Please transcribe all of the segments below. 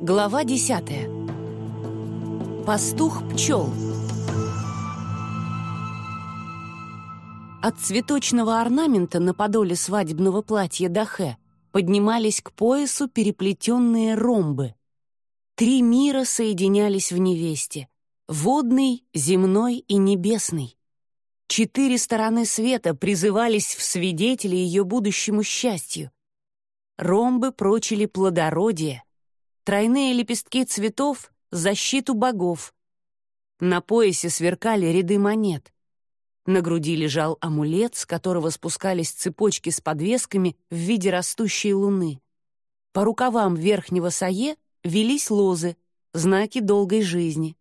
Глава десятая. Пастух пчел. От цветочного орнамента на подоле свадебного платья Дахе поднимались к поясу переплетенные ромбы. Три мира соединялись в невесте — водный, земной и небесный. Четыре стороны света призывались в свидетели ее будущему счастью. Ромбы прочили плодородие, тройные лепестки цветов — защиту богов. На поясе сверкали ряды монет. На груди лежал амулет, с которого спускались цепочки с подвесками в виде растущей луны. По рукавам верхнего сае велись лозы, знаки долгой жизни.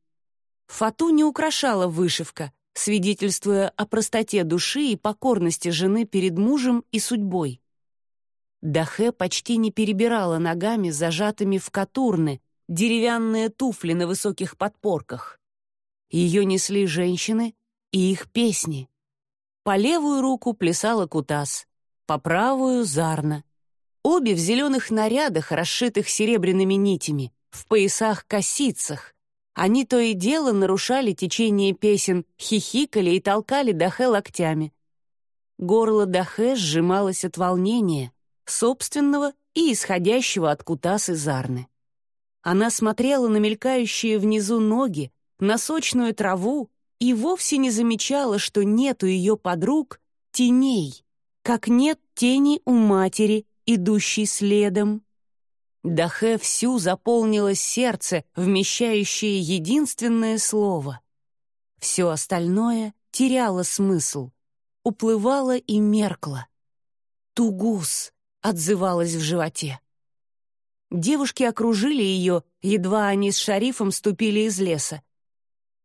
Фату не украшала вышивка, свидетельствуя о простоте души и покорности жены перед мужем и судьбой. Дахе почти не перебирала ногами, зажатыми в катурны, деревянные туфли на высоких подпорках. Ее несли женщины и их песни. По левую руку плясала Кутас, по правую — Зарна. Обе в зеленых нарядах, расшитых серебряными нитями, в поясах-косицах. Они то и дело нарушали течение песен, хихикали и толкали Дахе локтями. Горло Дахе сжималось от волнения — собственного и исходящего от Кутасы Зарны. Она смотрела на мелькающие внизу ноги, на сочную траву и вовсе не замечала, что нет у ее подруг теней, как нет тени у матери, идущей следом. Дахе всю заполнилось сердце, вмещающее единственное слово. Все остальное теряло смысл, уплывало и меркло. Тугус, отзывалось в животе. Девушки окружили ее, едва они с шарифом ступили из леса.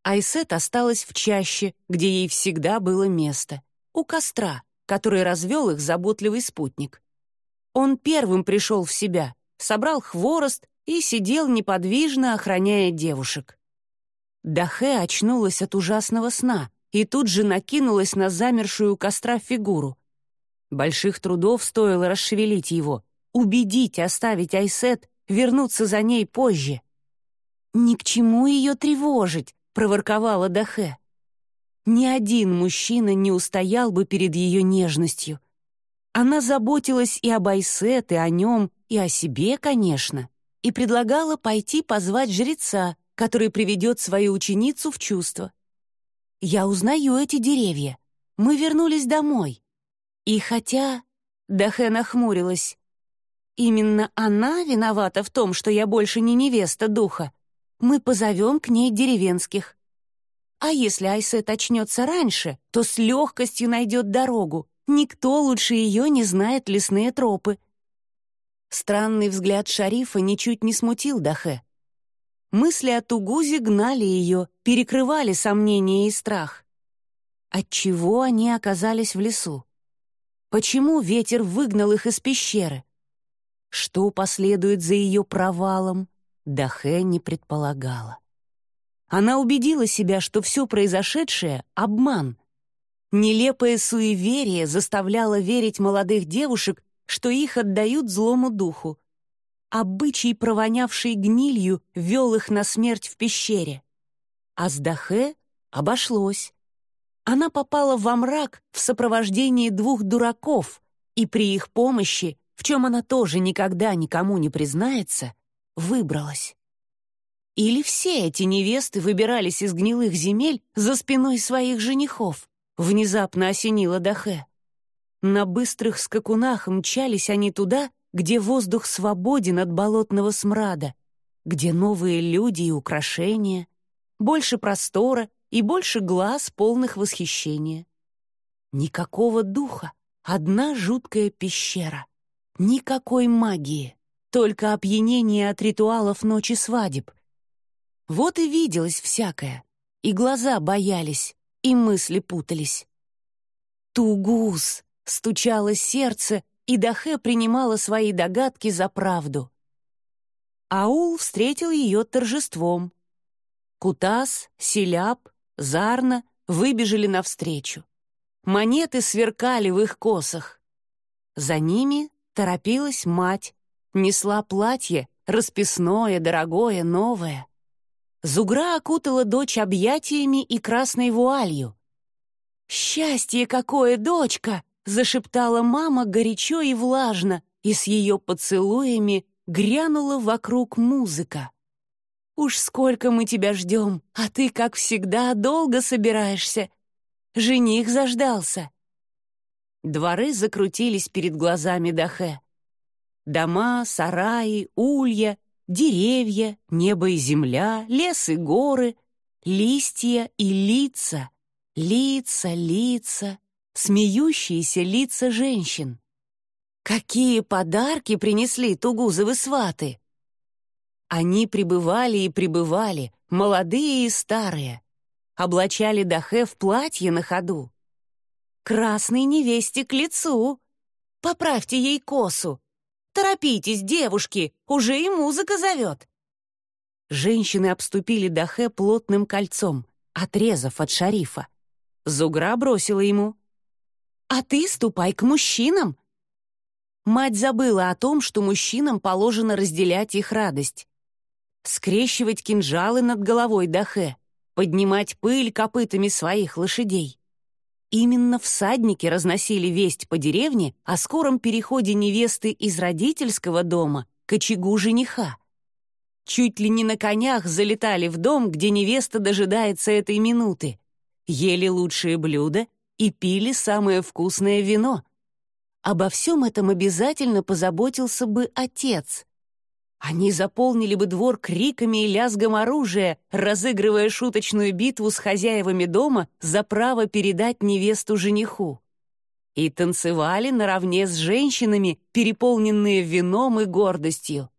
Айсет осталась в чаще, где ей всегда было место, у костра, который развел их заботливый спутник. Он первым пришел в себя, собрал хворост и сидел неподвижно, охраняя девушек. Дахе очнулась от ужасного сна и тут же накинулась на замершую у костра фигуру. Больших трудов стоило расшевелить его, убедить оставить Айсет, вернуться за ней позже. «Ни к чему ее тревожить», — проворковала Дахе. Ни один мужчина не устоял бы перед ее нежностью. Она заботилась и об Айсет, и о нем, и о себе, конечно, и предлагала пойти позвать жреца, который приведет свою ученицу в чувство. «Я узнаю эти деревья. Мы вернулись домой. И хотя... Дахе нахмурилась. Именно она виновата в том, что я больше не невеста духа. Мы позовем к ней деревенских. А если Айсет очнется раньше, то с легкостью найдет дорогу. Никто лучше ее не знает лесные тропы. Странный взгляд шарифа ничуть не смутил Дахе. Мысли о Тугузе гнали ее, перекрывали сомнения и страх. Отчего они оказались в лесу? Почему ветер выгнал их из пещеры? Что последует за ее провалом, Дахе не предполагала. Она убедила себя, что все произошедшее — обман. Нелепое суеверие заставляло верить молодых девушек, что их отдают злому духу. Обычай, провонявший гнилью, вел их на смерть в пещере. А с Дахе обошлось. Она попала во мрак в сопровождении двух дураков, и при их помощи, в чем она тоже никогда никому не признается, выбралась. Или все эти невесты выбирались из гнилых земель за спиной своих женихов, внезапно осенила Дахе. На быстрых скакунах мчались они туда, где воздух свободен от болотного смрада, где новые люди и украшения, больше простора и больше глаз, полных восхищения. Никакого духа, одна жуткая пещера. Никакой магии, только опьянение от ритуалов ночи свадеб. Вот и виделось всякое, и глаза боялись, и мысли путались. «Тугус!» — стучало сердце, и Дахе принимала свои догадки за правду. Аул встретил ее торжеством. Кутас, Селяб, Зарна выбежали навстречу. Монеты сверкали в их косах. За ними торопилась мать, несла платье, расписное, дорогое, новое. Зугра окутала дочь объятиями и красной вуалью. «Счастье какое, дочка!» — зашептала мама горячо и влажно, и с ее поцелуями грянула вокруг музыка. «Уж сколько мы тебя ждем, а ты, как всегда, долго собираешься. Жених заждался». Дворы закрутились перед глазами Дахе. Дома, сараи, улья, деревья, небо и земля, лес и горы, листья и лица, лица, лица, смеющиеся лица женщин. Какие подарки принесли тугузовы сваты! Они пребывали и пребывали, молодые и старые, облачали Дахе в платье на ходу. «Красной невесте к лицу! Поправьте ей косу! Торопитесь, девушки, уже и музыка зовет!» Женщины обступили Дахе плотным кольцом, отрезав от шарифа. Зугра бросила ему. «А ты ступай к мужчинам!» Мать забыла о том, что мужчинам положено разделять их радость. Скрещивать кинжалы над головой Дахе, поднимать пыль копытами своих лошадей. Именно всадники разносили весть по деревне о скором переходе невесты из родительского дома к очагу жениха. Чуть ли не на конях залетали в дом, где невеста дожидается этой минуты, ели лучшие блюда и пили самое вкусное вино. Обо всем этом обязательно позаботился бы отец. Они заполнили бы двор криками и лязгом оружия, разыгрывая шуточную битву с хозяевами дома за право передать невесту жениху. И танцевали наравне с женщинами, переполненные вином и гордостью.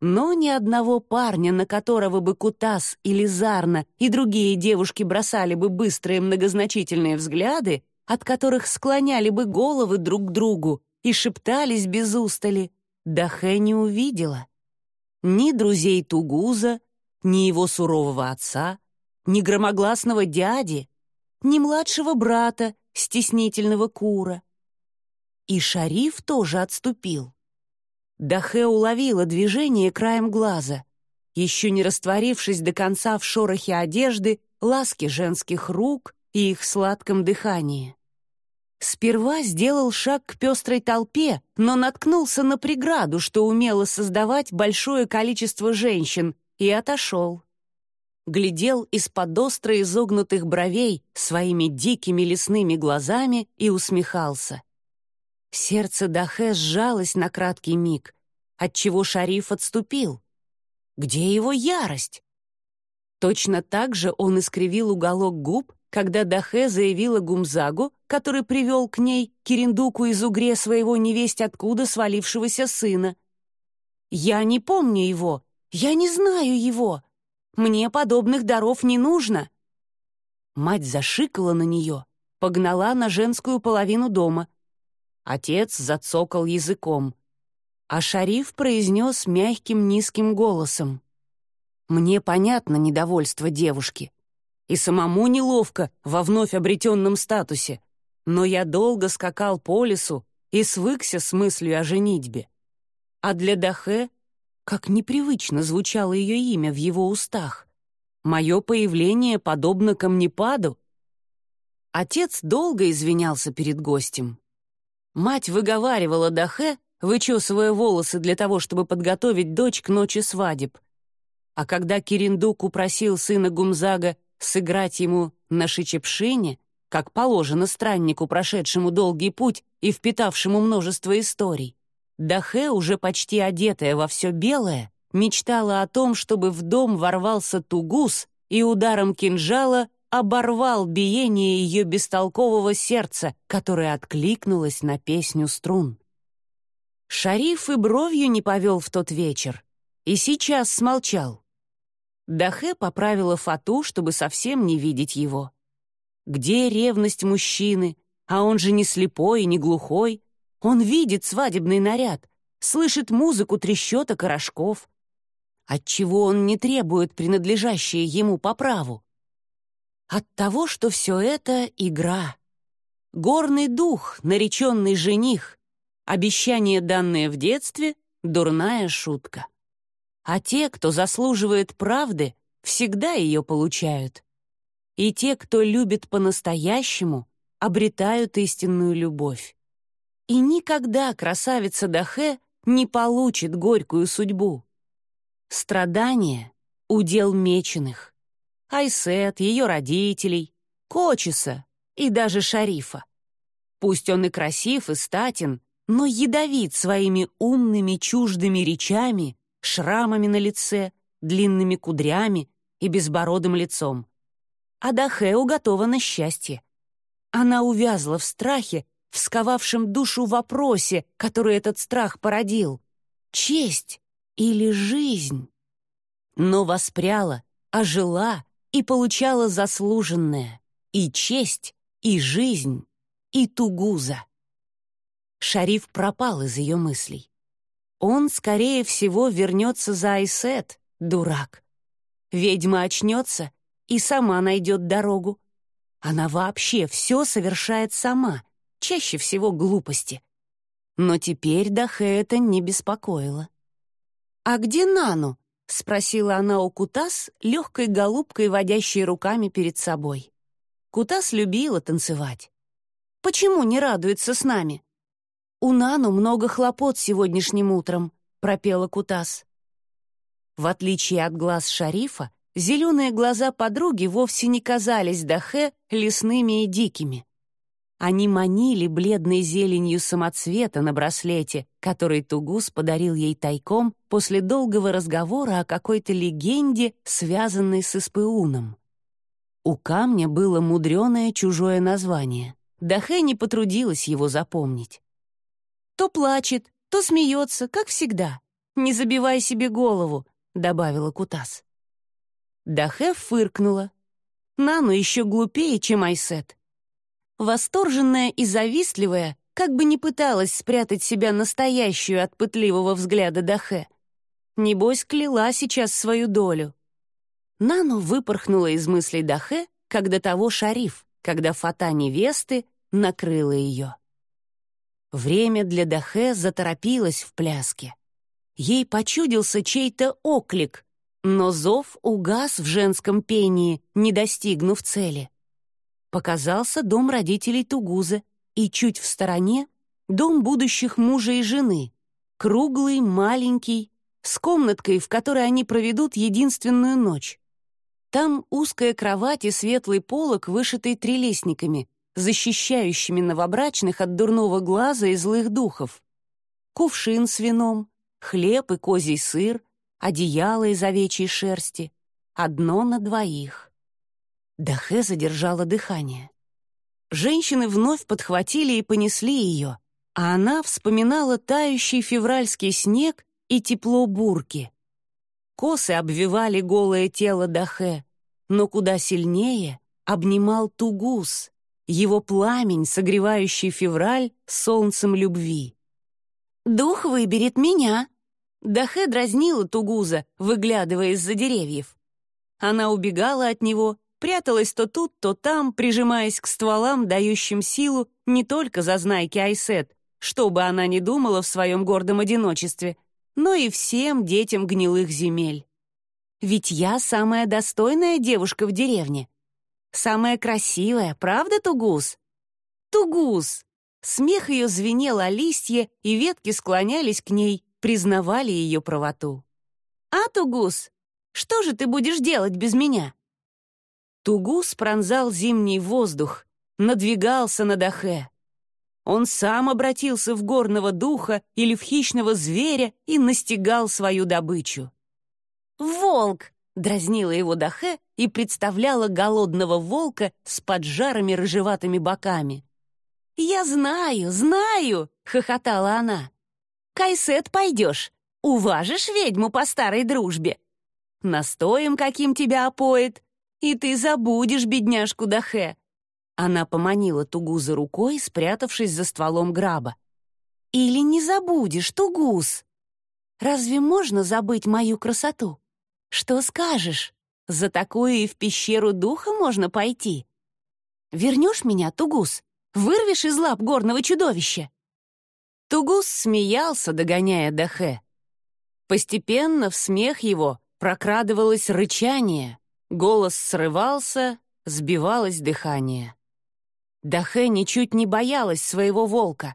Но ни одного парня, на которого бы Кутас или Зарна и другие девушки бросали бы быстрые многозначительные взгляды, от которых склоняли бы головы друг к другу и шептались без устали, Дахе не увидела ни друзей Тугуза, ни его сурового отца, ни громогласного дяди, ни младшего брата, стеснительного Кура. И шариф тоже отступил. Дахе уловила движение краем глаза, еще не растворившись до конца в шорохе одежды, ласке женских рук и их сладком дыхании. Сперва сделал шаг к пестрой толпе, но наткнулся на преграду, что умело создавать большое количество женщин, и отошел. Глядел из-под остро изогнутых бровей своими дикими лесными глазами и усмехался. Сердце Дахе сжалось на краткий миг, отчего шариф отступил. Где его ярость? Точно так же он искривил уголок губ, когда Дахе заявила Гумзагу, который привел к ней Кирендуку из угре своего невесть откуда свалившегося сына. «Я не помню его, я не знаю его. Мне подобных даров не нужно». Мать зашикала на нее, погнала на женскую половину дома. Отец зацокал языком, а шариф произнес мягким низким голосом. «Мне понятно недовольство девушки» и самому неловко во вновь обретенном статусе, но я долго скакал по лесу и свыкся с мыслью о женитьбе. А для Дахе, как непривычно звучало ее имя в его устах, мое появление подобно камнепаду. Отец долго извинялся перед гостем. Мать выговаривала Дахе, вычесывая волосы для того, чтобы подготовить дочь к ночи свадеб. А когда Кириндук упросил сына Гумзага сыграть ему на шичепшине, как положено страннику, прошедшему долгий путь и впитавшему множество историй. Дахе, уже почти одетая во все белое, мечтала о том, чтобы в дом ворвался тугус и ударом кинжала оборвал биение ее бестолкового сердца, которое откликнулось на песню струн. Шариф и бровью не повел в тот вечер, и сейчас смолчал. Дахе поправила фату, чтобы совсем не видеть его. Где ревность мужчины? А он же не слепой и не глухой. Он видит свадебный наряд, слышит музыку трещоток и рожков. Отчего он не требует принадлежащее ему по праву? От того, что все это — игра. Горный дух, нареченный жених, обещание, данное в детстве — дурная шутка. А те, кто заслуживает правды, всегда ее получают. И те, кто любит по-настоящему, обретают истинную любовь. И никогда красавица Дахе не получит горькую судьбу. Страдание — удел меченых. Айсет, ее родителей, Кочеса и даже Шарифа. Пусть он и красив, и статен, но ядовит своими умными чуждыми речами, шрамами на лице, длинными кудрями и безбородым лицом. А Дахе уготовано счастье. Она увязла в страхе, всковавшем душу вопросе, который этот страх породил. Честь или жизнь? Но воспряла, ожила и получала заслуженное. И честь, и жизнь, и тугуза. Шариф пропал из ее мыслей. Он, скорее всего, вернется за Айсет, дурак. Ведьма очнется и сама найдет дорогу. Она вообще все совершает сама, чаще всего глупости. Но теперь Дахе это не беспокоило. «А где Нану?» — спросила она у Кутас, легкой голубкой, водящей руками перед собой. Кутас любила танцевать. «Почему не радуется с нами?» «У Нану много хлопот сегодняшним утром», — пропела Кутас. В отличие от глаз шарифа, зеленые глаза подруги вовсе не казались Дахе лесными и дикими. Они манили бледной зеленью самоцвета на браслете, который Тугус подарил ей тайком после долгого разговора о какой-то легенде, связанной с Испыуном. У камня было мудреное чужое название. Дахе не потрудилась его запомнить. «То плачет, то смеется, как всегда. Не забивай себе голову», — добавила Кутас. Дахе фыркнула. Нану еще глупее, чем Айсет. Восторженная и завистливая, как бы не пыталась спрятать себя настоящую от пытливого взгляда Дахе. Небось, кляла сейчас свою долю. Нану выпорхнула из мыслей Дахе, когда того шариф, когда фата невесты накрыла ее. Время для Дахе заторопилось в пляске. Ей почудился чей-то оклик, но зов угас в женском пении, не достигнув цели показался дом родителей Тугуза и чуть в стороне дом будущих мужа и жены, круглый, маленький, с комнаткой, в которой они проведут единственную ночь. Там узкая кровать и светлый полог, вышитый трелесниками, защищающими новобрачных от дурного глаза и злых духов. Кувшин с вином, хлеб и козий сыр, одеяло из овечьей шерсти, одно на двоих. Дахе задержала дыхание. Женщины вновь подхватили и понесли ее, а она вспоминала тающий февральский снег и тепло бурки. Косы обвивали голое тело Дахе, но куда сильнее обнимал Тугус, его пламень, согревающий февраль солнцем любви. «Дух выберет меня!» Дахе дразнила Тугуза, выглядывая из-за деревьев. Она убегала от него пряталась то тут, то там, прижимаясь к стволам, дающим силу не только за знайки Айсет, что бы она ни думала в своем гордом одиночестве, но и всем детям гнилых земель. Ведь я самая достойная девушка в деревне. Самая красивая, правда, Тугус? Тугус! Смех ее звенел о листья, и ветки склонялись к ней, признавали ее правоту. «А, Тугус, что же ты будешь делать без меня?» Тугус пронзал зимний воздух, надвигался на Дахе. Он сам обратился в горного духа или в хищного зверя и настигал свою добычу. «Волк!» — дразнила его Дахе и представляла голодного волка с поджарами рыжеватыми боками. «Я знаю, знаю!» — хохотала она. «Кайсет пойдешь, уважишь ведьму по старой дружбе. Настоем каким тебя опоет, и ты забудешь бедняжку Дахе!» Она поманила Тугуза рукой, спрятавшись за стволом граба. «Или не забудешь, Тугуз? Разве можно забыть мою красоту? Что скажешь? За такое и в пещеру духа можно пойти. Вернешь меня, Тугуз? Вырвешь из лап горного чудовища?» Тугус смеялся, догоняя Дахе. Постепенно в смех его прокрадывалось рычание, голос срывался, сбивалось дыхание. Дахе ничуть не боялась своего волка,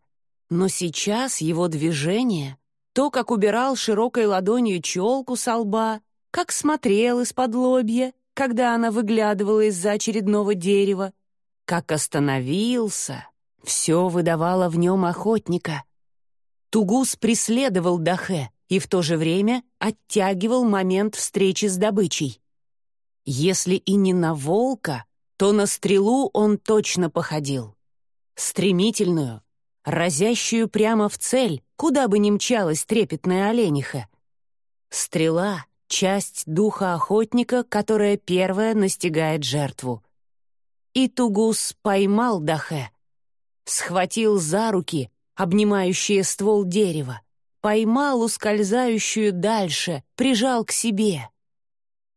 но сейчас его движение, то, как убирал широкой ладонью челку со лба, как смотрел из-под лобья, когда она выглядывала из-за очередного дерева, как остановился, все выдавало в нем охотника. Тугус преследовал Дахе и в то же время оттягивал момент встречи с добычей. Если и не на волка, то на стрелу он точно походил. Стремительную, разящую прямо в цель, куда бы ни мчалась трепетная олениха. Стрела — часть духа охотника, которая первая настигает жертву. И Тугус поймал Дахе, схватил за руки, обнимающие ствол дерева, поймал ускользающую дальше, прижал к себе.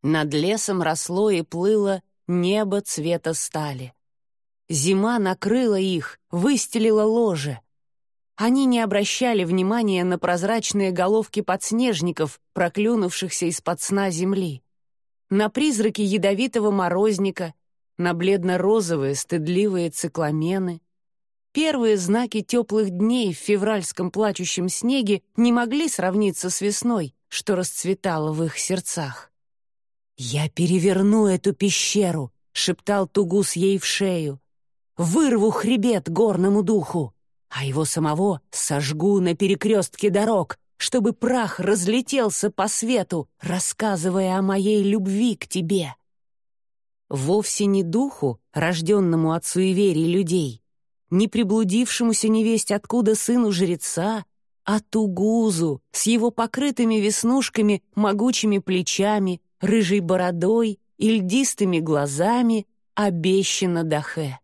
Над лесом росло и плыло небо цвета стали. Зима накрыла их, выстелила ложе. Они не обращали внимания на прозрачные головки подснежников, проклюнувшихся из-под сна земли, на призраки ядовитого морозника, на бледно-розовые стыдливые цикламены. Первые знаки теплых дней в февральском плачущем снеге не могли сравниться с весной, что расцветало в их сердцах. «Я переверну эту пещеру», — шептал Тугус ей в шею. «Вырву хребет горному духу, а его самого сожгу на перекрестке дорог, чтобы прах разлетелся по свету, рассказывая о моей любви к тебе». Вовсе не духу, рожденному от суеверий людей, не приблудившемуся невесть откуда сыну жреца, а Тугузу с его покрытыми веснушками, могучими плечами, рыжей бородой и льдистыми глазами обещано Дахе.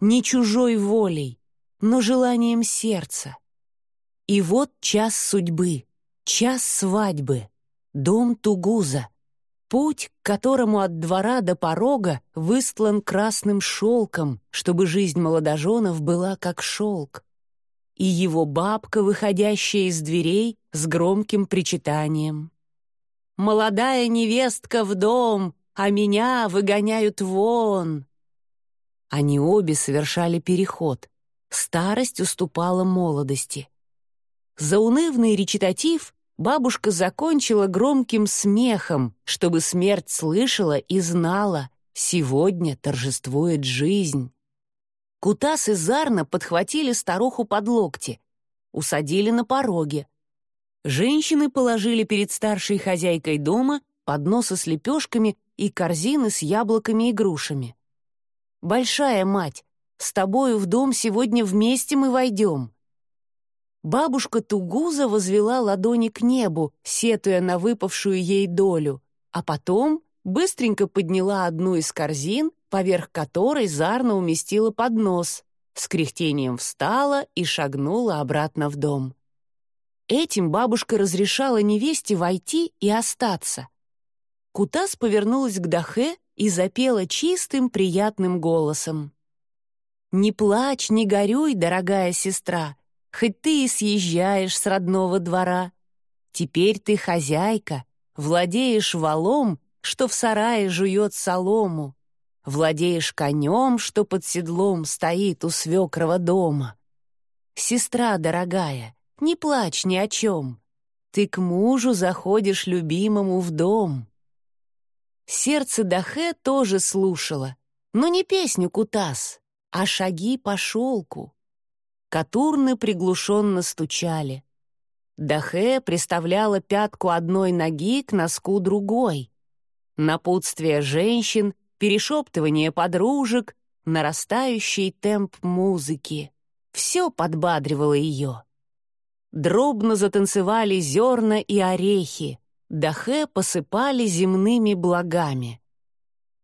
Не чужой волей, но желанием сердца. И вот час судьбы, час свадьбы, дом Тугуза, путь, к которому от двора до порога выстлан красным шелком, чтобы жизнь молодоженов была как шелк. И его бабка, выходящая из дверей с громким причитанием молодая невестка в дом, а меня выгоняют вон». Они обе совершали переход. Старость уступала молодости. Заунывный речитатив бабушка закончила громким смехом, чтобы смерть слышала и знала, сегодня торжествует жизнь. Кутас и Зарна подхватили старуху под локти, усадили на пороге, Женщины положили перед старшей хозяйкой дома подносы с лепешками и корзины с яблоками и грушами. «Большая мать, с тобою в дом сегодня вместе мы войдем». Бабушка Тугуза возвела ладони к небу, сетуя на выпавшую ей долю, а потом быстренько подняла одну из корзин, поверх которой Зарна уместила поднос, с кряхтением встала и шагнула обратно в дом. Этим бабушка разрешала невесте войти и остаться. Кутас повернулась к Дахе и запела чистым, приятным голосом. «Не плачь, не горюй, дорогая сестра, хоть ты и съезжаешь с родного двора. Теперь ты хозяйка, владеешь валом, что в сарае жует солому, владеешь конем, что под седлом стоит у свекрова дома. Сестра дорогая, не плачь ни о чем. Ты к мужу заходишь любимому в дом. Сердце Дахе тоже слушало, но не песню Кутас, а шаги по шелку. Катурны приглушенно стучали. Дахе приставляла пятку одной ноги к носку другой. Напутствие женщин, перешептывание подружек, нарастающий темп музыки. Все подбадривало ее. Дробно затанцевали зерна и орехи, Дахе посыпали земными благами.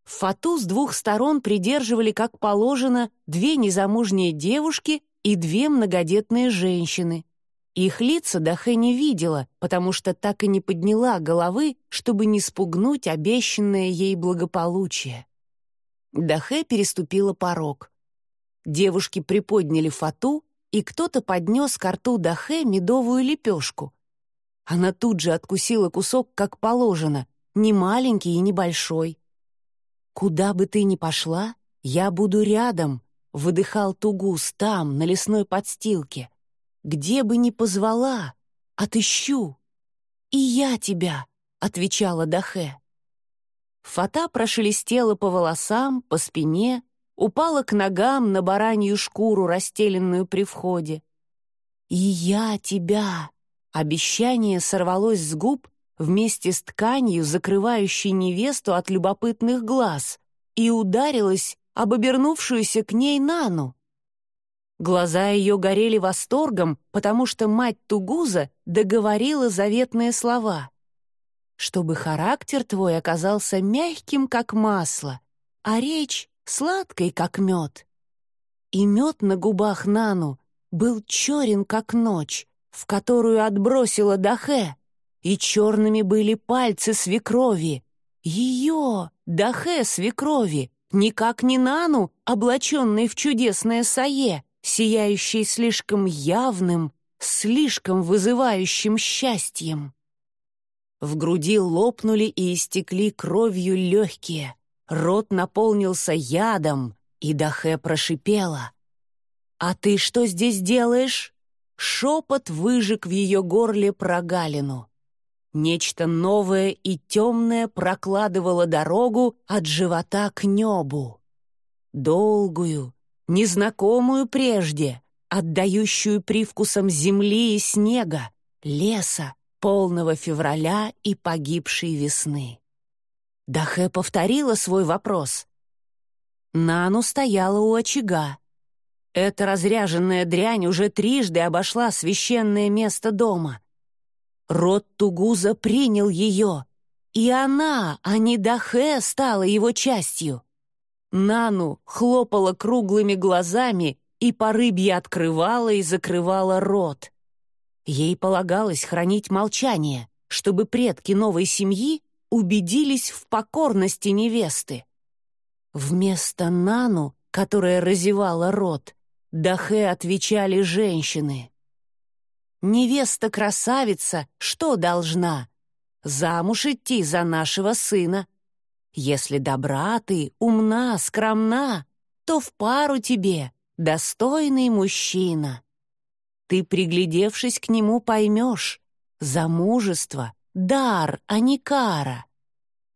Фату с двух сторон придерживали, как положено, две незамужние девушки и две многодетные женщины. Их лица Дахе не видела, потому что так и не подняла головы, чтобы не спугнуть обещанное ей благополучие. Дахе переступила порог. Девушки приподняли фату и кто-то поднес к рту Дахе медовую лепешку. Она тут же откусила кусок, как положено, не маленький и не большой. «Куда бы ты ни пошла, я буду рядом», — выдыхал Тугус там, на лесной подстилке. «Где бы ни позвала, отыщу». «И я тебя», — отвечала Дахе. Фата прошелестела по волосам, по спине, упала к ногам на баранью шкуру, расстеленную при входе. «И я тебя!» Обещание сорвалось с губ вместе с тканью, закрывающей невесту от любопытных глаз, и ударилось об обернувшуюся к ней Нану. Глаза ее горели восторгом, потому что мать Тугуза договорила заветные слова. «Чтобы характер твой оказался мягким, как масло, а речь сладкой, как мед». И мед на губах Нану был черен, как ночь, в которую отбросила Дахе, и черными были пальцы свекрови. Ее, Дахе свекрови, никак не Нану, облаченной в чудесное сае, сияющей слишком явным, слишком вызывающим счастьем. В груди лопнули и истекли кровью легкие, рот наполнился ядом, и Дахе прошипела. «А ты что здесь делаешь?» Шепот выжег в ее горле прогалину. Нечто новое и темное прокладывало дорогу от живота к небу. Долгую, незнакомую прежде, отдающую привкусом земли и снега, леса, полного февраля и погибшей весны. Дахе повторила свой вопрос. Нану стояла у очага. Эта разряженная дрянь уже трижды обошла священное место дома. Род Тугуза принял ее, и она, а не Дахе, стала его частью. Нану хлопала круглыми глазами и по рыбье открывала и закрывала рот. Ей полагалось хранить молчание, чтобы предки новой семьи убедились в покорности невесты. Вместо Нану, которая разевала рот, Дахе отвечали женщины. «Невеста-красавица что должна? Замуж идти за нашего сына. Если добра ты, умна, скромна, то в пару тебе достойный мужчина. Ты, приглядевшись к нему, поймешь, замужество — дар, а не кара,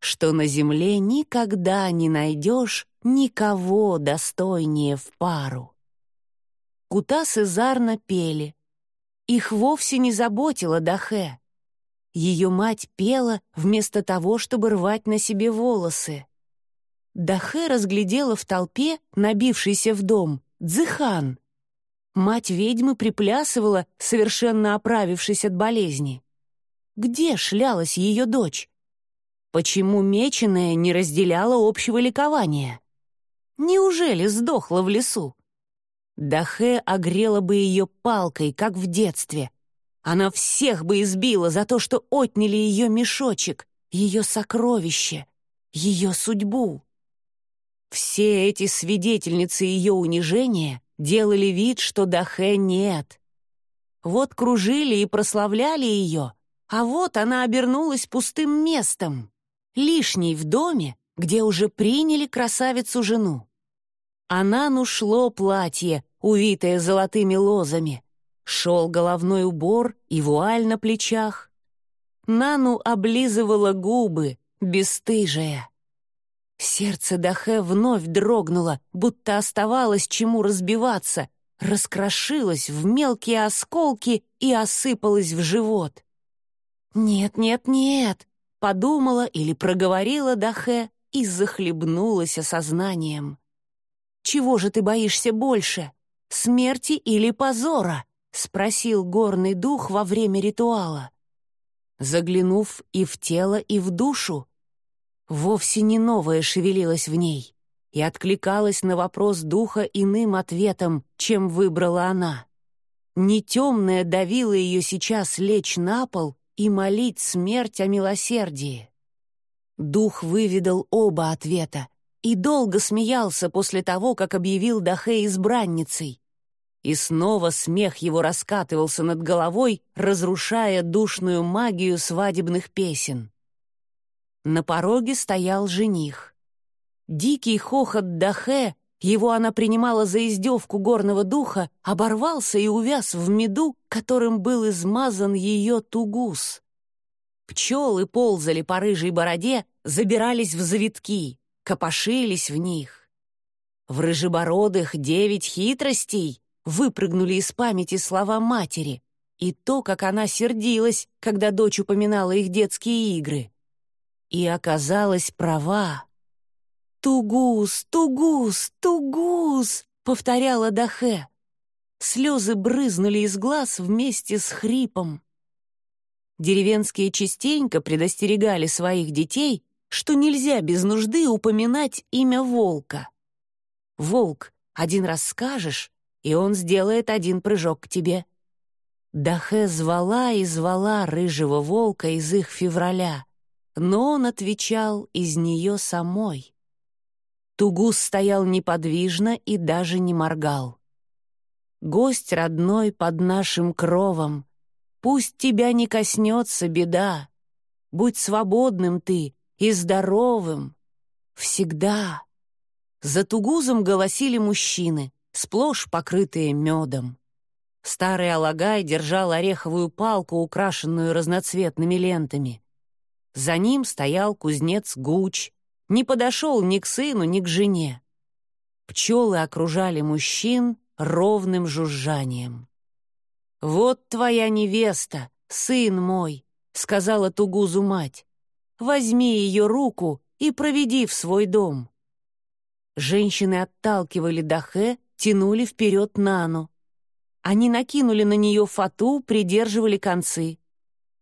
что на земле никогда не найдешь никого достойнее в пару. Кутас и пели. Их вовсе не заботила Дахе. Ее мать пела вместо того, чтобы рвать на себе волосы. Дахе разглядела в толпе, набившейся в дом, Дзыхан. Мать ведьмы приплясывала, совершенно оправившись от болезни. Где шлялась ее дочь? Почему меченая не разделяла общего ликования? Неужели сдохла в лесу? Дахе огрела бы ее палкой, как в детстве, она всех бы избила за то, что отняли ее мешочек, ее сокровище, ее судьбу. Все эти свидетельницы ее унижения делали вид, что Дахе нет. Вот кружили и прославляли ее, а вот она обернулась пустым местом, лишней в доме, где уже приняли красавицу-жену. Она ушло платье, увитое золотыми лозами, Шел головной убор и вуаль на плечах. Нану облизывала губы, бесстыжая. Сердце Дахе вновь дрогнуло, будто оставалось чему разбиваться, раскрошилось в мелкие осколки и осыпалось в живот. «Нет, нет, нет!» — подумала или проговорила Дахе и захлебнулась осознанием. «Чего же ты боишься больше, смерти или позора?» — спросил горный дух во время ритуала. Заглянув и в тело, и в душу, вовсе не новое шевелилось в ней и откликалось на вопрос духа иным ответом, чем выбрала она. Не темное давило ее сейчас лечь на пол и молить смерть о милосердии. Дух выведал оба ответа и долго смеялся после того, как объявил Дахе избранницей. и снова смех его раскатывался над головой, разрушая душную магию свадебных песен. На пороге стоял жених. Дикий хохот Дахе, его она принимала за издевку горного духа, оборвался и увяз в меду, которым был измазан ее тугус. Пчелы ползали по рыжей бороде, забирались в завитки, копошились в них. В рыжебородых девять хитростей выпрыгнули из памяти слова матери и то, как она сердилась, когда дочь упоминала их детские игры. И оказалась права. «Тугус, тугус, тугус!» — повторяла Дахе. Слезы брызнули из глаз вместе с хрипом. Деревенские частенько предостерегали своих детей, что нельзя без нужды упоминать имя волка. Волк, один раз скажешь, и он сделает один прыжок к тебе. Дахе звала и звала рыжего волка из их февраля, но он отвечал из нее самой. Тугус стоял неподвижно и даже не моргал. «Гость родной под нашим кровом, пусть тебя не коснется беда, будь свободным ты и здоровым, всегда». За Тугузом голосили мужчины — сплошь покрытые медом. Старый алагай держал ореховую палку, украшенную разноцветными лентами. За ним стоял кузнец Гуч, не подошел ни к сыну, ни к жене. Пчелы окружали мужчин ровным жужжанием. «Вот твоя невеста, сын мой», — сказала Тугузу мать. «Возьми ее руку и проведи в свой дом». Женщины отталкивали Дахе, тянули вперед Нану. Они накинули на нее фату, придерживали концы.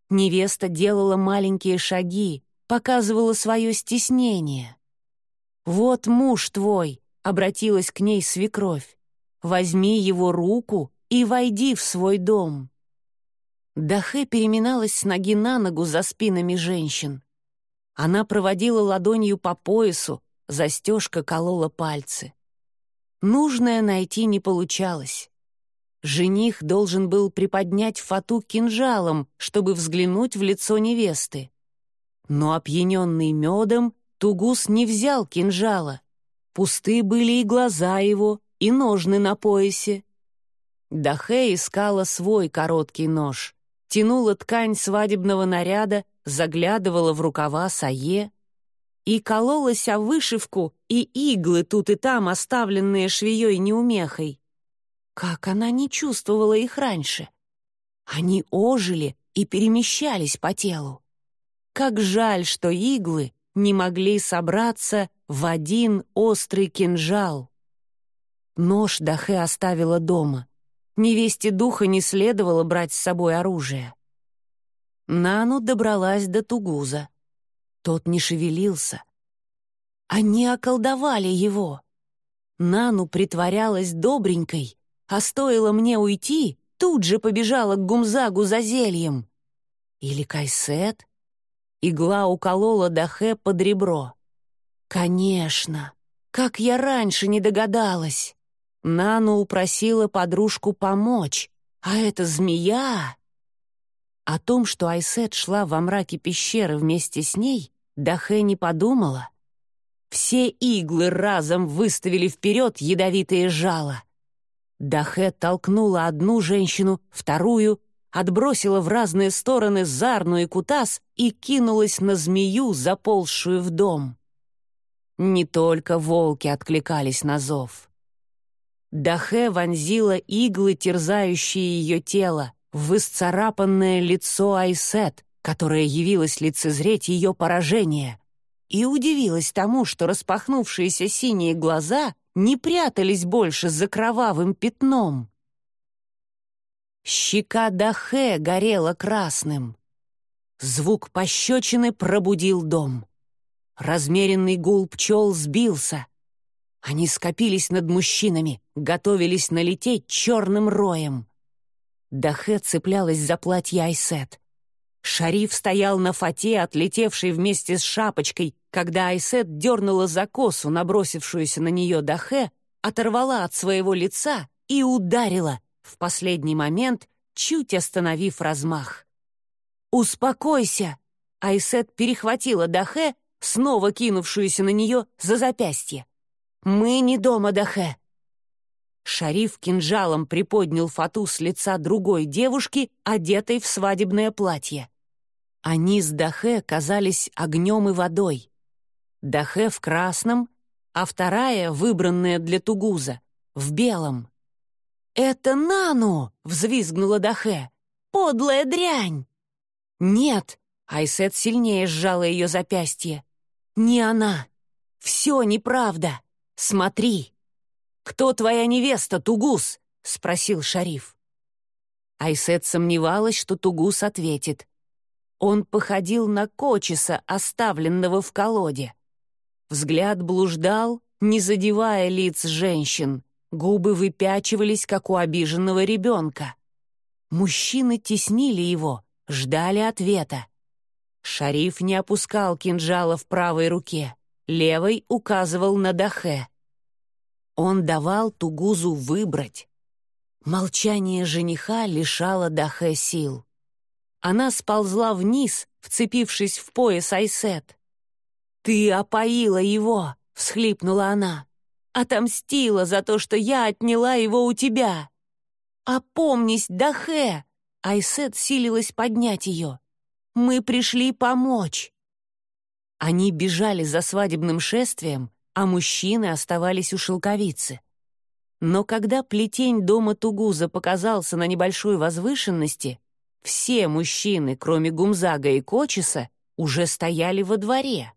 Невеста делала маленькие шаги, показывала свое стеснение. «Вот муж твой», — обратилась к ней свекровь, «возьми его руку и войди в свой дом». Дахе переминалась с ноги на ногу за спинами женщин. Она проводила ладонью по поясу, застежка колола пальцы. Нужное найти не получалось. Жених должен был приподнять фату кинжалом, чтобы взглянуть в лицо невесты. Но опьяненный медом Тугус не взял кинжала. Пусты были и глаза его, и ножны на поясе. Дахе искала свой короткий нож, тянула ткань свадебного наряда, заглядывала в рукава Сае — и кололась о вышивку и иглы тут и там, оставленные швеей неумехой. Как она не чувствовала их раньше? Они ожили и перемещались по телу. Как жаль, что иглы не могли собраться в один острый кинжал. Нож Дахе оставила дома. Невесте духа не следовало брать с собой оружие. Нану добралась до Тугуза. Тот не шевелился. Они околдовали его. Нану притворялась добренькой, а стоило мне уйти, тут же побежала к Гумзагу за зельем. Или Кайсет? Игла уколола Дахе под ребро. Конечно, как я раньше не догадалась. Нану упросила подружку помочь, а эта змея... О том, что Айсет шла во мраке пещеры вместе с ней, Дахе не подумала. Все иглы разом выставили вперед ядовитые жало. Дахе толкнула одну женщину, вторую, отбросила в разные стороны Зарну и Кутас и кинулась на змею, заползшую в дом. Не только волки откликались на зов. Дахе вонзила иглы, терзающие ее тело, в исцарапанное лицо Айсет, которое явилось лицезреть ее поражение, и удивилась тому, что распахнувшиеся синие глаза не прятались больше за кровавым пятном. Щека Дахе горела красным. Звук пощечины пробудил дом. Размеренный гул пчел сбился. Они скопились над мужчинами, готовились налететь черным роем. Дахе цеплялась за платье Айсет. Шариф стоял на фате, отлетевшей вместе с шапочкой, когда Айсет дернула за косу, набросившуюся на нее Дахе, оторвала от своего лица и ударила, в последний момент чуть остановив размах. «Успокойся!» Айсет перехватила Дахе, снова кинувшуюся на нее за запястье. «Мы не дома, Дахе!» Шариф кинжалом приподнял фату с лица другой девушки, одетой в свадебное платье. Они с Дахе казались огнем и водой. Дахе в красном, а вторая, выбранная для Тугуза, в белом. «Это Нану!» — взвизгнула Дахе. «Подлая дрянь!» «Нет!» — Айсет сильнее сжала ее запястье. «Не она! Все неправда! Смотри!» «Кто твоя невеста, Тугус?» — спросил шариф. Айсет сомневалась, что Тугус ответит. Он походил на Кочеса, оставленного в колоде. Взгляд блуждал, не задевая лиц женщин. Губы выпячивались, как у обиженного ребенка. Мужчины теснили его, ждали ответа. Шариф не опускал кинжала в правой руке, левой указывал на Дахе. Он давал Тугузу выбрать. Молчание жениха лишало Дахе сил. Она сползла вниз, вцепившись в пояс Айсет. «Ты опоила его!» — всхлипнула она. «Отомстила за то, что я отняла его у тебя!» «Опомнись, Дахе!» Айсет силилась поднять ее. «Мы пришли помочь!» Они бежали за свадебным шествием, а мужчины оставались у шелковицы. Но когда плетень дома Тугуза показался на небольшой возвышенности, все мужчины, кроме Гумзага и Кочеса, уже стояли во дворе.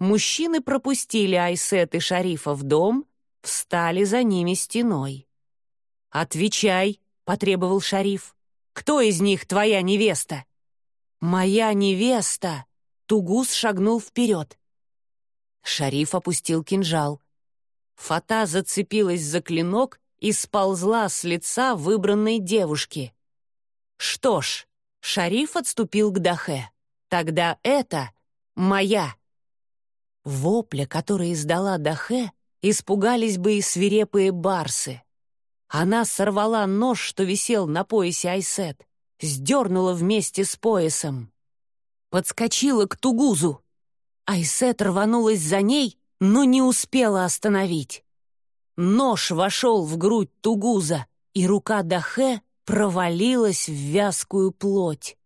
Мужчины пропустили Айсет и Шарифа в дом, встали за ними стеной. «Отвечай», — потребовал Шариф. «Кто из них твоя невеста?» «Моя невеста!» Тугус шагнул вперед. Шариф опустил кинжал. Фата зацепилась за клинок и сползла с лица выбранной девушки. Что ж, шариф отступил к Дахе. Тогда это моя. Вопля, который издала Дахе, испугались бы и свирепые барсы. Она сорвала нож, что висел на поясе Айсет, сдернула вместе с поясом. Подскочила к Тугузу. Айсет рванулась за ней, но не успела остановить. Нож вошел в грудь Тугуза, и рука Дахе провалилась в вязкую плоть.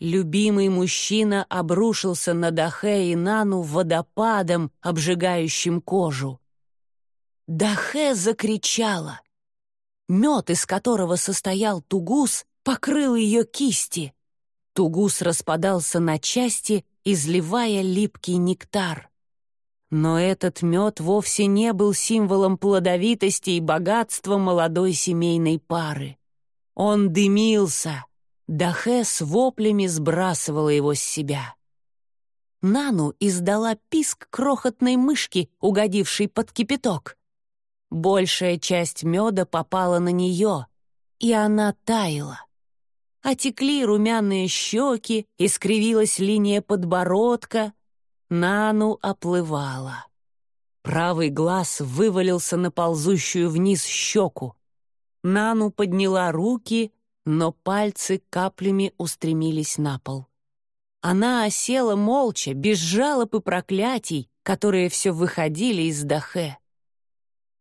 Любимый мужчина обрушился на Дахе и Нану водопадом, обжигающим кожу. Дахе закричала. Мед, из которого состоял тугус, покрыл ее кисти. Тугус распадался на части, изливая липкий нектар. Но этот мед вовсе не был символом плодовитости и богатства молодой семейной пары. Он дымился. Дахе с воплями сбрасывала его с себя. Нану издала писк крохотной мышки, угодившей под кипяток. Большая часть меда попала на нее, и она таяла. Отекли румяные щеки, искривилась линия подбородка. Нану оплывала. Правый глаз вывалился на ползущую вниз щеку. Нану подняла руки, но пальцы каплями устремились на пол. Она осела молча, без жалоб и проклятий, которые все выходили из Дахе.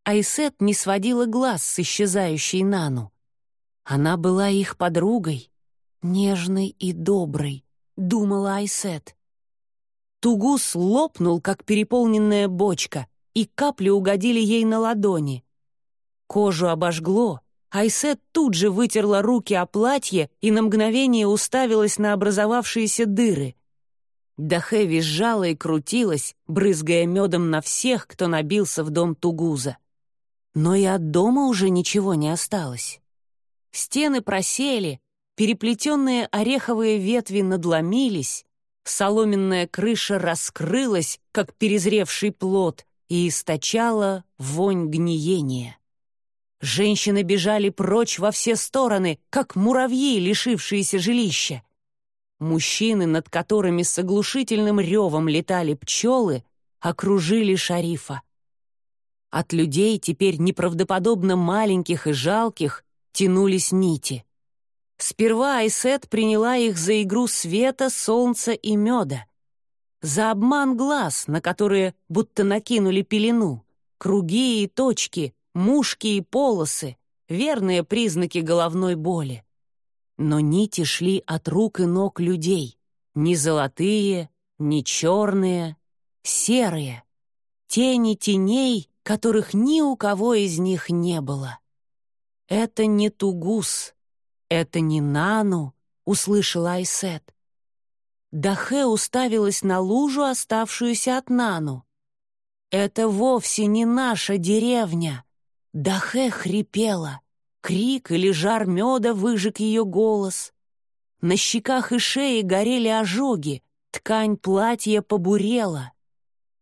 Айсет не сводила глаз с исчезающей Нану. Она была их подругой, нежной и доброй, думала Айсет. Тугус лопнул, как переполненная бочка, и капли угодили ей на ладони. Кожу обожгло, Айсет тут же вытерла руки о платье и на мгновение уставилась на образовавшиеся дыры. Дахе визжала и крутилась, брызгая медом на всех, кто набился в дом Тугуза. Но и от дома уже ничего не осталось. Стены просели, переплетенные ореховые ветви надломились, соломенная крыша раскрылась, как перезревший плод, и источала вонь гниения. Женщины бежали прочь во все стороны, как муравьи, лишившиеся жилища. Мужчины, над которыми с оглушительным ревом летали пчелы, окружили шарифа. От людей, теперь неправдоподобно маленьких и жалких, тянулись нити. Сперва Айсет приняла их за игру света, солнца и меда. За обман глаз, на которые будто накинули пелену, круги и точки, мушки и полосы, верные признаки головной боли. Но нити шли от рук и ног людей, не золотые, не черные, серые, тени теней, которых ни у кого из них не было. «Это не Тугус, это не Нану», — услышала Айсет. Дахе уставилась на лужу, оставшуюся от Нану. «Это вовсе не наша деревня!» Дахе хрипела. Крик или жар меда выжег ее голос. На щеках и шее горели ожоги, ткань платья побурела.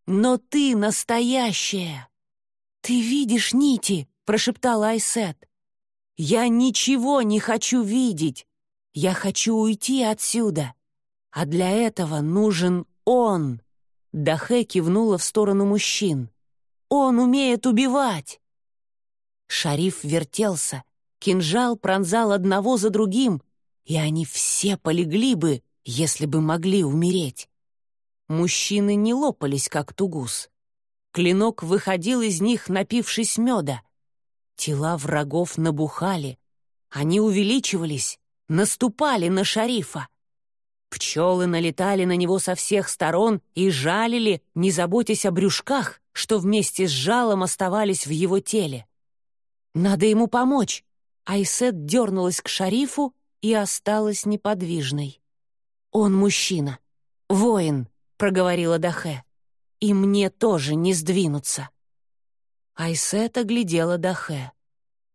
«Но ты настоящая!» «Ты видишь нити?» — прошептала Айсет. «Я ничего не хочу видеть. Я хочу уйти отсюда. А для этого нужен он». Дахе кивнула в сторону мужчин. «Он умеет убивать!» Шариф вертелся. Кинжал пронзал одного за другим, и они все полегли бы, если бы могли умереть. Мужчины не лопались, как тугус. Клинок выходил из них, напившись меда. Тела врагов набухали. Они увеличивались, наступали на шарифа. Пчелы налетали на него со всех сторон и жалили, не заботясь о брюшках, что вместе с жалом оставались в его теле. «Надо ему помочь!» Айсет дернулась к шарифу и осталась неподвижной. «Он мужчина, воин», — проговорила Дахе и мне тоже не сдвинуться. Айсет оглядела Дахе.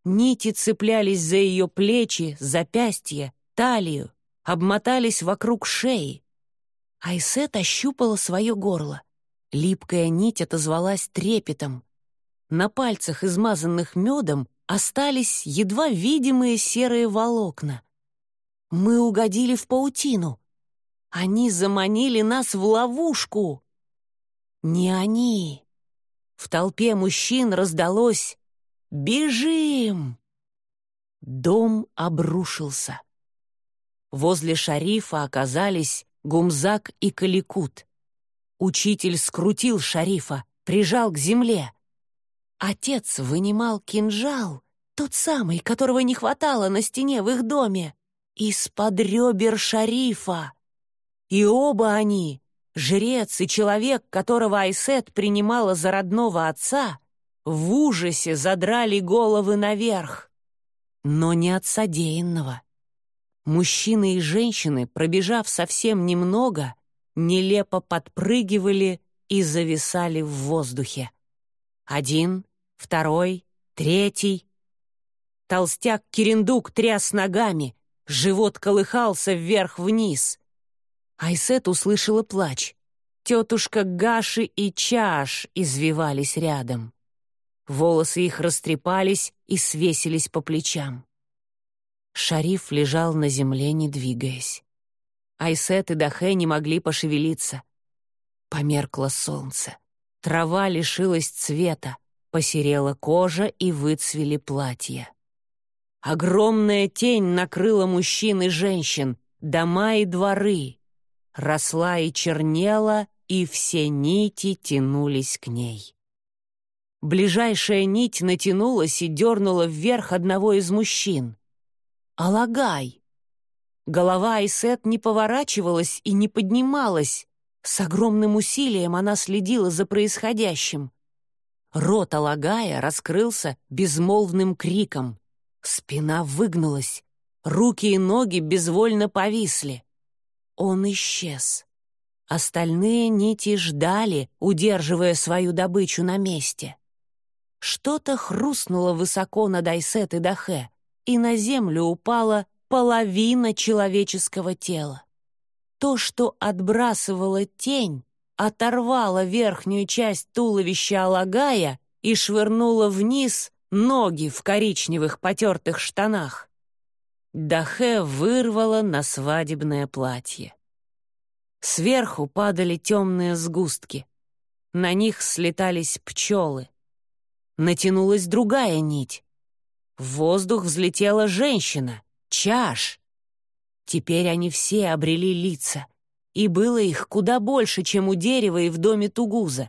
Нити цеплялись за ее плечи, запястья, талию, обмотались вокруг шеи. Айсет ощупала свое горло. Липкая нить отозвалась трепетом. На пальцах, измазанных медом, остались едва видимые серые волокна. Мы угодили в паутину. Они заманили нас в ловушку. Не они. В толпе мужчин раздалось «Бежим!». Дом обрушился. Возле шарифа оказались Гумзак и Каликут. Учитель скрутил шарифа, прижал к земле. Отец вынимал кинжал, тот самый, которого не хватало на стене в их доме, из-под ребер шарифа. И оба они Жрец и человек, которого Айсет принимала за родного отца, в ужасе задрали головы наверх. Но не от содеянного. Мужчины и женщины, пробежав совсем немного, нелепо подпрыгивали и зависали в воздухе. Один, второй, третий. Толстяк Керендук тряс ногами, живот колыхался вверх-вниз — Айсет услышала плач. Тетушка Гаши и Чаш извивались рядом. Волосы их растрепались и свесились по плечам. Шариф лежал на земле, не двигаясь. Айсет и Дахе не могли пошевелиться. Померкло солнце. Трава лишилась цвета, посерела кожа и выцвели платья. Огромная тень накрыла мужчин и женщин, дома и дворы росла и чернела, и все нити тянулись к ней. Ближайшая нить натянулась и дернула вверх одного из мужчин. Алагай! Голова Айсет не поворачивалась и не поднималась. С огромным усилием она следила за происходящим. Рот Алагая раскрылся безмолвным криком. Спина выгнулась, руки и ноги безвольно повисли. Он исчез. Остальные нити ждали, удерживая свою добычу на месте. Что-то хрустнуло высоко над Айсет и Дахе, и на землю упала половина человеческого тела. То, что отбрасывало тень, оторвало верхнюю часть туловища Алагая и швырнуло вниз ноги в коричневых потертых штанах. Дахе вырвала на свадебное платье. Сверху падали темные сгустки. На них слетались пчелы. натянулась другая нить. В воздух взлетела женщина, чаш. Теперь они все обрели лица, и было их куда больше, чем у дерева и в доме Тугуза.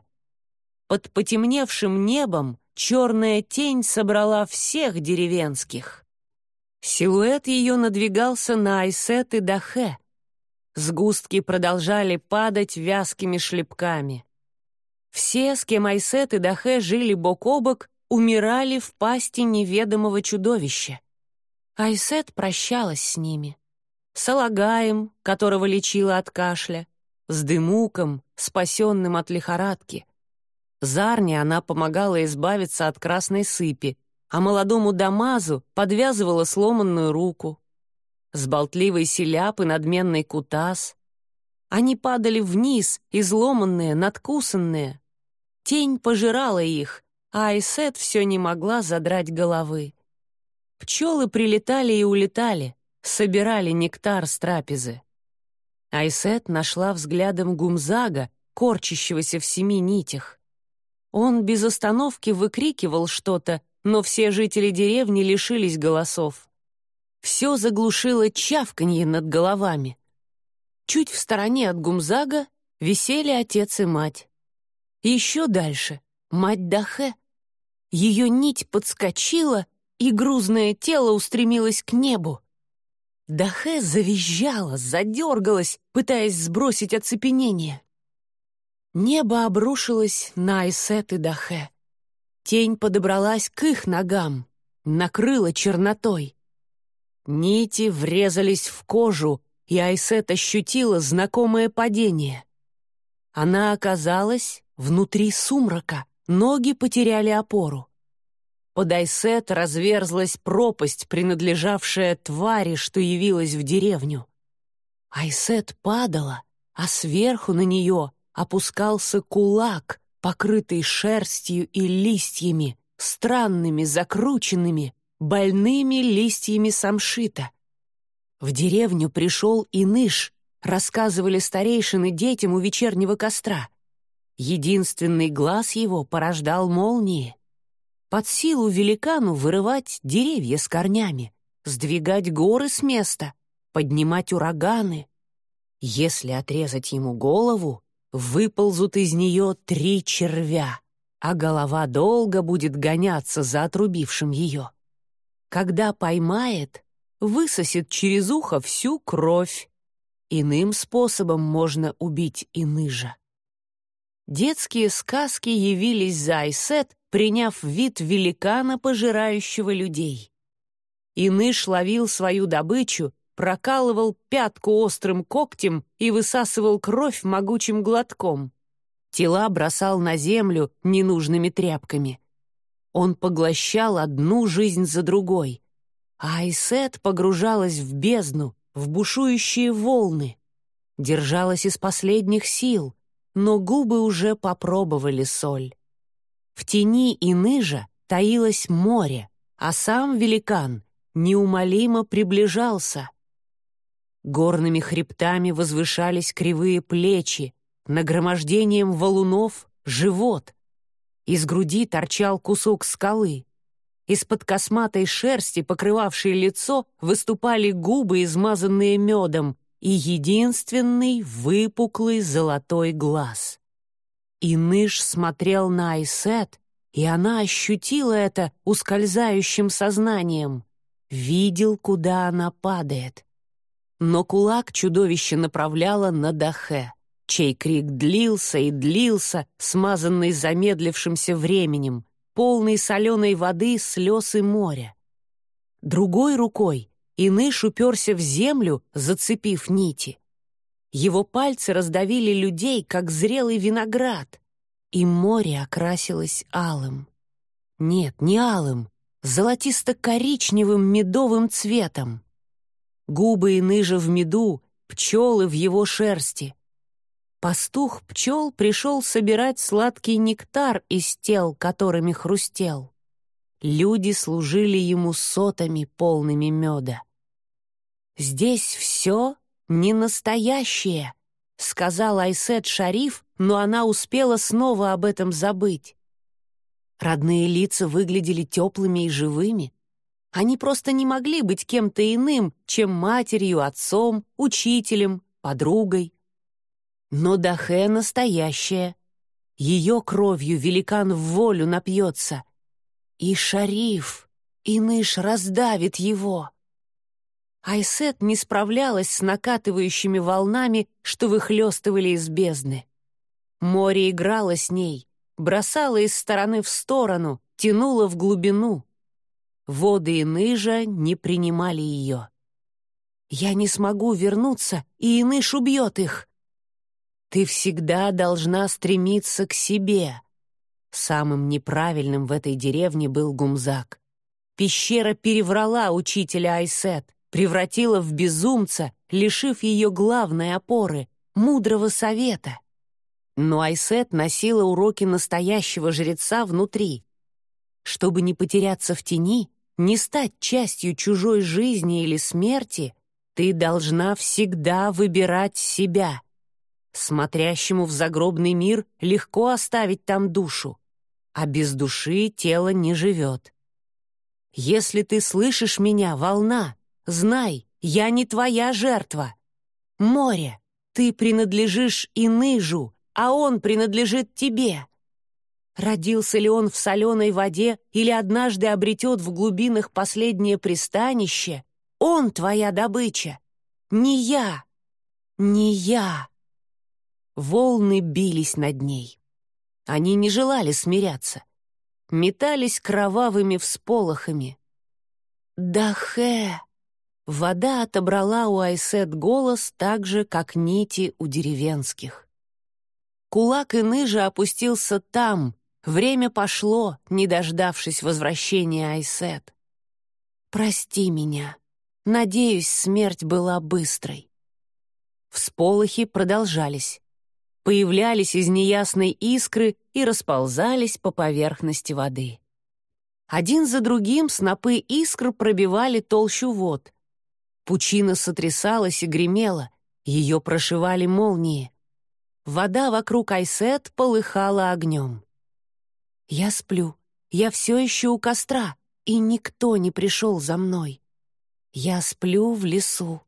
Под потемневшим небом черная тень собрала всех деревенских. Силуэт ее надвигался на Айсет и Дахе. Сгустки продолжали падать вязкими шлепками. Все, с кем Айсет и Дахе жили бок о бок, умирали в пасти неведомого чудовища. Айсет прощалась с ними. С Алагаем, которого лечила от кашля, с Дымуком, спасенным от лихорадки. Зарне она помогала избавиться от красной сыпи, а молодому Дамазу подвязывала сломанную руку. С болтливой селяпы надменный кутас. Они падали вниз, изломанные, надкусанные. Тень пожирала их, а Айсет все не могла задрать головы. Пчелы прилетали и улетали, собирали нектар с трапезы. Айсет нашла взглядом Гумзага, корчащегося в семи нитях. Он без остановки выкрикивал что-то, но все жители деревни лишились голосов. Все заглушило чавканье над головами. Чуть в стороне от Гумзага висели отец и мать. Еще дальше — мать Дахе. Ее нить подскочила, и грузное тело устремилось к небу. Дахе завизжала, задергалась, пытаясь сбросить оцепенение. Небо обрушилось на Айсет и Дахе. Тень подобралась к их ногам, накрыла чернотой. Нити врезались в кожу, и Айсет ощутила знакомое падение. Она оказалась внутри сумрака, ноги потеряли опору. Под Айсет разверзлась пропасть, принадлежавшая твари, что явилась в деревню. Айсет падала, а сверху на нее опускался кулак, покрытый шерстью и листьями, странными, закрученными, больными листьями самшита. В деревню пришел Иныш, рассказывали старейшины детям у вечернего костра. Единственный глаз его порождал молнии. Под силу великану вырывать деревья с корнями, сдвигать горы с места, поднимать ураганы. Если отрезать ему голову, выползут из нее три червя, а голова долго будет гоняться за отрубившим ее. Когда поймает, высосет через ухо всю кровь. Иным способом можно убить иныжа. Детские сказки явились за Айсет, приняв вид великана, пожирающего людей. Иныш ловил свою добычу прокалывал пятку острым когтем и высасывал кровь могучим глотком. Тела бросал на землю ненужными тряпками. Он поглощал одну жизнь за другой. А Айсет погружалась в бездну, в бушующие волны. Держалась из последних сил, но губы уже попробовали соль. В тени и ныжа таилось море, а сам великан неумолимо приближался — Горными хребтами возвышались кривые плечи, нагромождением валунов — живот. Из груди торчал кусок скалы. Из-под косматой шерсти, покрывавшей лицо, выступали губы, измазанные медом, и единственный выпуклый золотой глаз. Иныш смотрел на Айсет, и она ощутила это ускользающим сознанием. Видел, куда она падает. Но кулак чудовище направляло на Дахе, чей крик длился и длился, смазанный замедлившимся временем, полный соленой воды, слез и моря. Другой рукой Иныш уперся в землю, зацепив нити. Его пальцы раздавили людей, как зрелый виноград, и море окрасилось алым. Нет, не алым, золотисто-коричневым медовым цветом. Губы и ныжа в меду, пчелы в его шерсти. Пастух пчел пришел собирать сладкий нектар из тел, которыми хрустел. Люди служили ему сотами, полными меда. «Здесь все не настоящее», — сказал Айсет Шариф, но она успела снова об этом забыть. Родные лица выглядели теплыми и живыми. Они просто не могли быть кем-то иным, чем матерью, отцом, учителем, подругой. Но Дахе настоящая. Ее кровью великан в волю напьется. И шариф, и ныш раздавит его. Айсет не справлялась с накатывающими волнами, что выхлестывали из бездны. Море играло с ней, бросало из стороны в сторону, тянуло в глубину. Воды и не принимали ее. «Я не смогу вернуться, и Иныш убьет их!» «Ты всегда должна стремиться к себе!» Самым неправильным в этой деревне был Гумзак. Пещера переврала учителя Айсет, превратила в безумца, лишив ее главной опоры — мудрого совета. Но Айсет носила уроки настоящего жреца внутри. Чтобы не потеряться в тени, не стать частью чужой жизни или смерти, ты должна всегда выбирать себя. Смотрящему в загробный мир легко оставить там душу, а без души тело не живет. Если ты слышишь меня, волна, знай, я не твоя жертва. Море, ты принадлежишь Иныжу, а он принадлежит тебе. Родился ли он в соленой воде или однажды обретет в глубинах последнее пристанище, он твоя добыча, не я, не я. Волны бились над ней. Они не желали смиряться. Метались кровавыми всполохами. «Дахе!» Вода отобрала у Айсет голос так же, как нити у деревенских. Кулак и ныжа опустился там, время пошло, не дождавшись возвращения Айсет. «Прости меня. Надеюсь, смерть была быстрой». Всполохи продолжались появлялись из неясной искры и расползались по поверхности воды. Один за другим снопы искр пробивали толщу вод. Пучина сотрясалась и гремела, ее прошивали молнии. Вода вокруг Айсет полыхала огнем. «Я сплю, я все еще у костра, и никто не пришел за мной. Я сплю в лесу».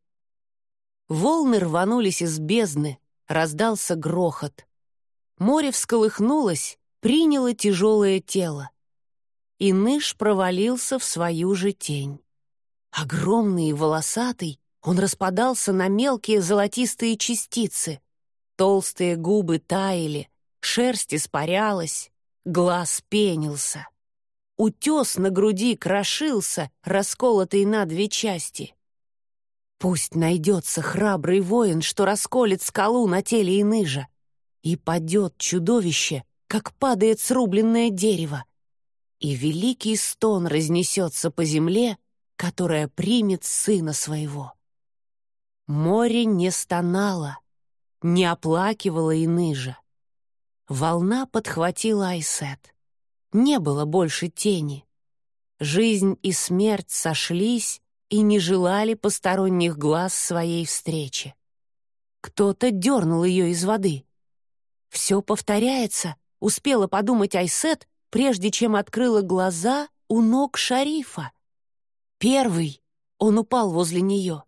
Волны рванулись из бездны, раздался грохот. Море всколыхнулось, приняло тяжелое тело. И Ныш провалился в свою же тень. Огромный и волосатый, он распадался на мелкие золотистые частицы. Толстые губы таяли, шерсть испарялась, глаз пенился. Утес на груди крошился, расколотый на две части. Пусть найдется храбрый воин, что расколет скалу на теле Иныжа, и падет чудовище, как падает срубленное дерево, и великий стон разнесется по земле, которая примет сына своего. Море не стонало, не оплакивало Иныжа. Волна подхватила Айсет. Не было больше тени. Жизнь и смерть сошлись, и не желали посторонних глаз своей встречи. Кто-то дернул ее из воды. Все повторяется, успела подумать Айсет, прежде чем открыла глаза у ног шарифа. Первый он упал возле нее.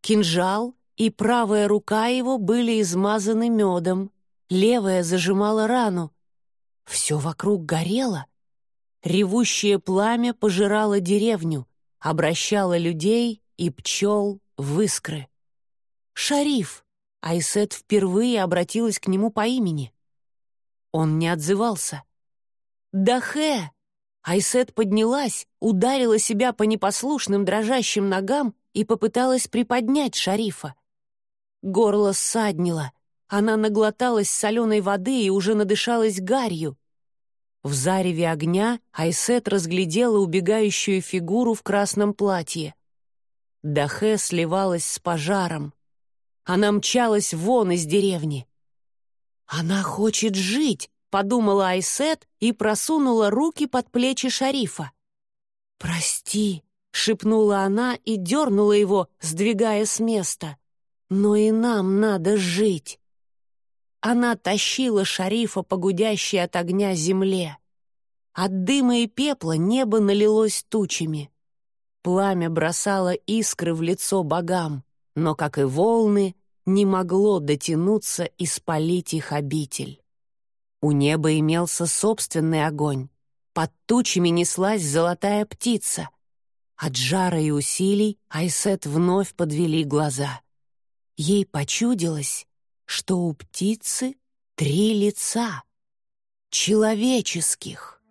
Кинжал и правая рука его были измазаны медом, левая зажимала рану. Все вокруг горело. Ревущее пламя пожирало деревню, обращала людей и пчел в искры. «Шариф!» Айсет впервые обратилась к нему по имени. Он не отзывался. «Дахе!» Айсет поднялась, ударила себя по непослушным дрожащим ногам и попыталась приподнять шарифа. Горло ссаднило, она наглоталась соленой воды и уже надышалась гарью. В зареве огня Айсет разглядела убегающую фигуру в красном платье. Дахе сливалась с пожаром. Она мчалась вон из деревни. «Она хочет жить», — подумала Айсет и просунула руки под плечи шарифа. «Прости», — шепнула она и дернула его, сдвигая с места. «Но и нам надо жить». Она тащила шарифа по гудящей от огня земле. От дыма и пепла небо налилось тучами. Пламя бросало искры в лицо богам, но, как и волны, не могло дотянуться и спалить их обитель. У неба имелся собственный огонь. Под тучами неслась золотая птица. От жара и усилий Айсет вновь подвели глаза. Ей почудилось, что у птицы три лица. Человеческих.